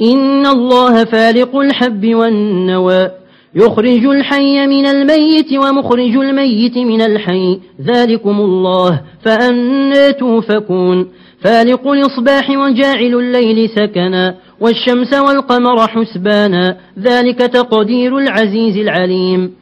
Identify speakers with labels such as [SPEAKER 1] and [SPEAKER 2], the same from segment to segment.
[SPEAKER 1] إن الله فالق الحب والنوى. يخرج الحي من الميت ومخرج الميت من الحي. ذلكم الله. فأنا توفكون. فالق الإصباح وجاعل الليل سكنا. والشمس والقمر حسبانا. ذلك تقدير العزيز العليم.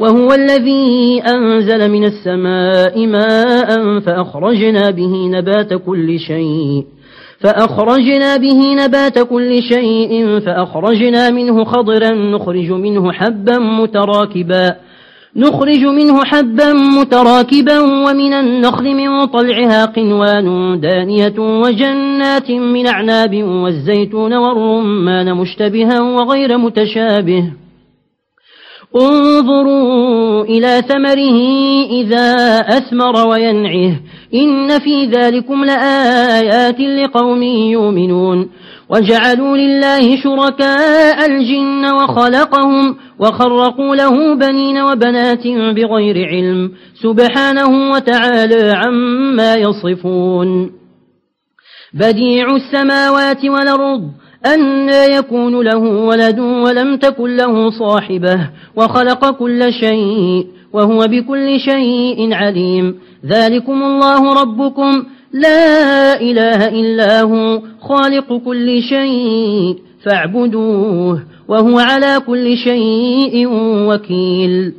[SPEAKER 1] وهو الذي أنزل من السماء ماء فأخرجنا به نبات كل شيء فأخرجنا به نبات كل شيء فأخرجنا منه خضرا نخرج منه حبا متراكبا نخرج منه حبا متراكبا ومن النخل من طلعها قنوان دانية وجنات من أعناب والزيتون والرمان مشتبها وغير متشابه. انظروا إلى ثمره إذا أثمر وينعه. إن في ذلكم لآيات لقوم يؤمنون. وجعلوا لله شركاء الجن وخلقهم وخرقوا له بنين وبنات بغير علم. سبحانه وتعالى عما يصفون. بديع السماوات والأرض أن يكون له ولد ولم تكن له صاحبة وخلق كل شيء وهو بكل شيء عليم. ذلكم الله ربكم. لا إله إلا هو خالق كل شيء فاعبدوه وهو على كل شيء وكيل.